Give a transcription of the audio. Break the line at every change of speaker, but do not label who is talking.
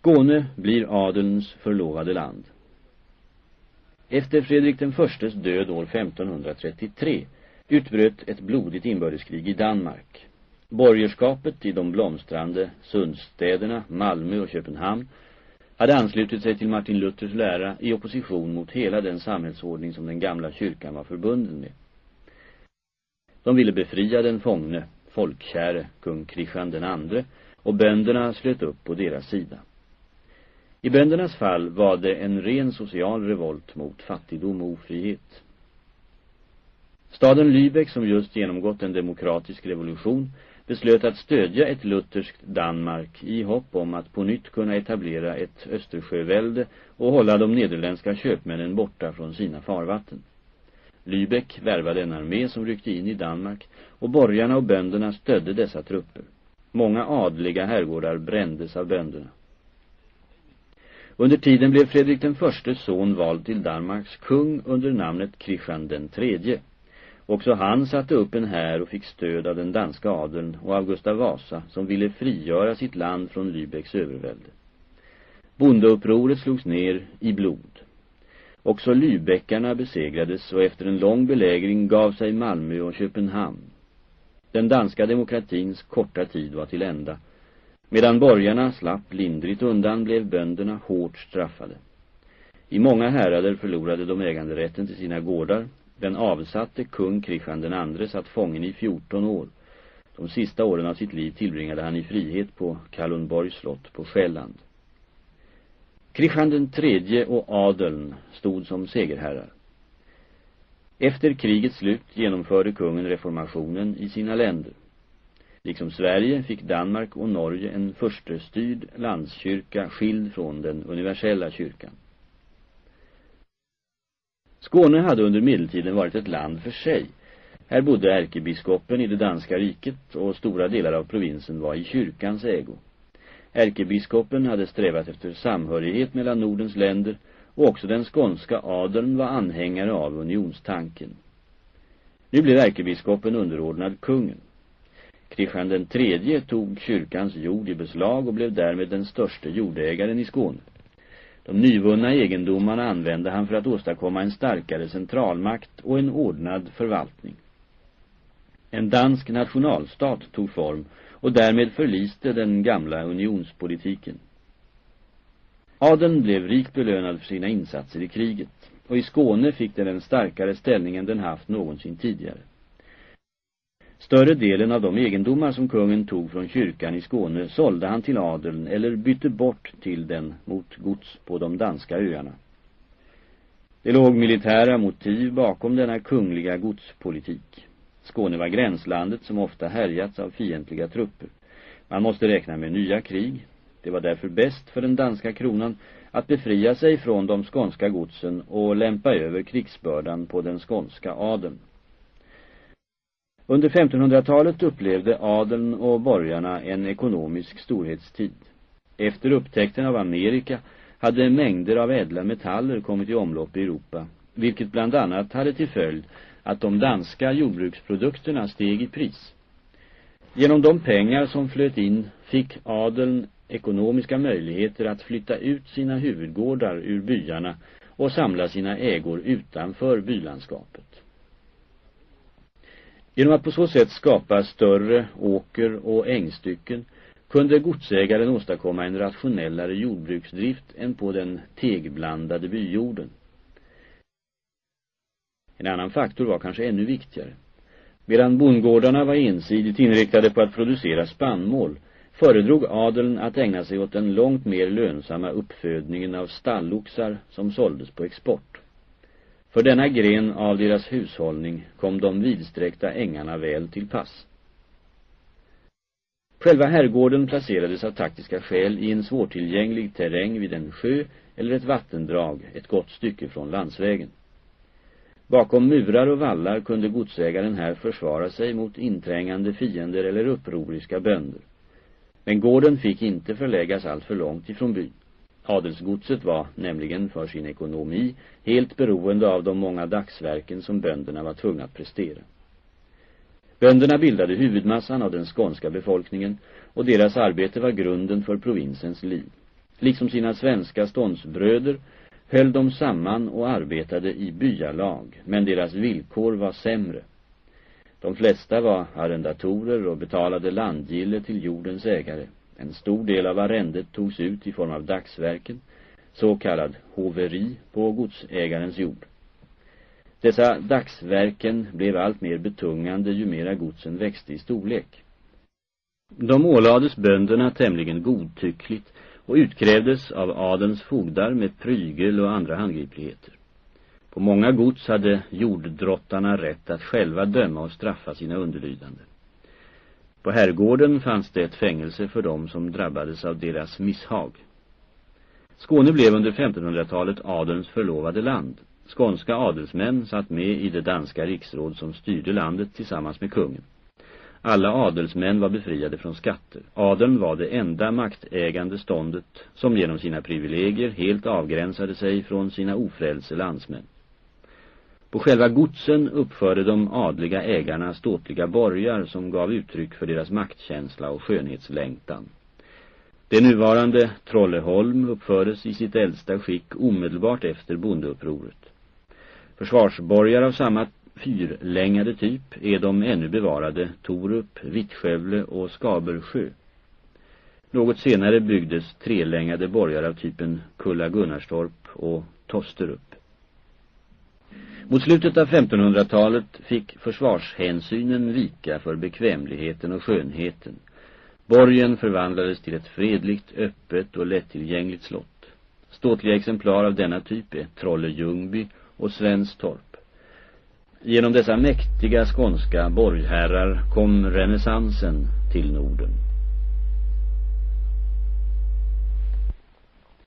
Skåne blir adelns förlovade land. Efter Fredrik den förstes död år 1533 utbröt ett blodigt inbördeskrig i Danmark. Borgerskapet i de blomstrande sundstäderna Malmö och Köpenhamn hade anslutit sig till Martin Luthers lära i opposition mot hela den samhällsordning som den gamla kyrkan var förbunden med. De ville befria den fångne, folkkäre, kung Kristian den andre och bönderna slöt upp på deras sida. I böndernas fall var det en ren social revolt mot fattigdom och ofrihet. Staden Lübeck som just genomgått en demokratisk revolution beslöt att stödja ett lutherskt Danmark i hopp om att på nytt kunna etablera ett Östersjövälde och hålla de nederländska köpmännen borta från sina farvatten. Lübeck värvade en armé som ryckte in i Danmark och borgarna och bönderna stödde dessa trupper. Många adliga herrgårdar brändes av bönderna. Under tiden blev Fredrik den förste son vald till Danmarks kung under namnet Kristian den tredje. Också han satte upp en här och fick stöd av den danska adeln och av Gustav Vasa som ville frigöra sitt land från Lübecks övervälde. Bondeupproret slogs ner i blod. Också Lübeckarna besegrades och efter en lång belägring gav sig Malmö och Köpenhamn. Den danska demokratins korta tid var till ända. Medan borgarna slapp lindrigt undan blev bönderna hårt straffade. I många härader förlorade de äganderätten till sina gårdar den avsatte kung Kristian den andre satt fången i 14 år. De sista åren av sitt liv tillbringade han i frihet på Kalundborgs slott på Själland. Kristian den tredje och adeln stod som segerherrar. Efter krigets slut genomförde kungen reformationen i sina länder. Liksom Sverige fick Danmark och Norge en förstestyrd landskyrka skild från den universella kyrkan. Skåne hade under medeltiden varit ett land för sig. Här bodde ärkebiskopen i det danska riket och stora delar av provinsen var i kyrkans ägo. Ärkebiskopen hade strävat efter samhörighet mellan Nordens länder och också den skånska adeln var anhängare av unionstanken. Nu blev ärkebiskopen underordnad kungen. Kristian den tredje tog kyrkans jord i beslag och blev därmed den största jordägaren i Skåne. De nyvunna egendomarna använde han för att åstadkomma en starkare centralmakt och en ordnad förvaltning. En dansk nationalstat tog form och därmed förliste den gamla unionspolitiken. Aden blev rikt belönad för sina insatser i kriget och i Skåne fick den en starkare ställning än den haft någonsin tidigare. Större delen av de egendomar som kungen tog från kyrkan i Skåne sålde han till adeln eller bytte bort till den mot gods på de danska öarna. Det låg militära motiv bakom denna kungliga godspolitik. Skåne var gränslandet som ofta härjats av fientliga trupper. Man måste räkna med nya krig. Det var därför bäst för den danska kronan att befria sig från de skånska godsen och lämpa över krigsbördan på den skånska adeln. Under 1500-talet upplevde adeln och borgarna en ekonomisk storhetstid. Efter upptäckten av Amerika hade mängder av ädla metaller kommit i omlopp i Europa, vilket bland annat hade till följd att de danska jordbruksprodukterna steg i pris. Genom de pengar som flöt in fick adeln ekonomiska möjligheter att flytta ut sina huvudgårdar ur byarna och samla sina ägor utanför bylandskapet. Genom att på så sätt skapa större åker- och ängstycken kunde godsägaren åstadkomma en rationellare jordbruksdrift än på den tegblandade byjorden. En annan faktor var kanske ännu viktigare. Medan bondgårdarna var ensidigt inriktade på att producera spannmål föredrog adeln att ägna sig åt den långt mer lönsamma uppfödningen av stalloxar som såldes på export. För denna gren av deras hushållning kom de vidsträckta ängarna väl till pass. Själva herrgården placerades av taktiska skäl i en svårtillgänglig terräng vid en sjö eller ett vattendrag ett gott stycke från landsvägen. Bakom murar och vallar kunde godsägaren här försvara sig mot inträngande fiender eller upproriska bönder. Men gården fick inte förläggas allt för långt ifrån byn. Adelsgodset var nämligen för sin ekonomi helt beroende av de många dagsverken som bönderna var tvungna att prestera. Bönderna bildade huvudmassan av den skånska befolkningen och deras arbete var grunden för provinsens liv. Liksom sina svenska ståndsbröder höll de samman och arbetade i byalag, men deras villkor var sämre. De flesta var arrendatorer och betalade landgille till jordens ägare. En stor del av arrendet togs ut i form av dagsverken, så kallad hoveri på godsägarens jord. Dessa dagsverken blev allt mer betungande ju mera godsen växte i storlek. De ålades bönderna tämligen godtyckligt och utkrävdes av adens fogdar med prygel och andra handgripligheter. På många gods hade jorddrottarna rätt att själva döma och straffa sina underlydande. På herrgården fanns det ett fängelse för dem som drabbades av deras misshag. Skåne blev under 1500-talet adelns förlovade land. Skånska adelsmän satt med i det danska riksråd som styrde landet tillsammans med kungen. Alla adelsmän var befriade från skatter. Adeln var det enda maktägande ståndet som genom sina privilegier helt avgränsade sig från sina ofrälse landsmän. På själva godsen uppförde de adliga ägarna ståtliga borgar som gav uttryck för deras maktkänsla och skönhetslängtan. Det nuvarande Trolleholm uppfördes i sitt äldsta skick omedelbart efter bondeupproret. Försvarsborgar av samma fyrlängade typ är de ännu bevarade Torup, Vittskövle och Skabersjö. Något senare byggdes trelängade borgar av typen Kulla Gunnarstorp och Tosterup. Mot slutet av 1500-talet fick försvarshänsynen vika för bekvämligheten och skönheten. Borgen förvandlades till ett fredligt, öppet och lättillgängligt slott. Ståtliga exemplar av denna typ är Trolle Ljungby och Svenstorp. Genom dessa mäktiga skånska borgherrar kom renässansen till Norden.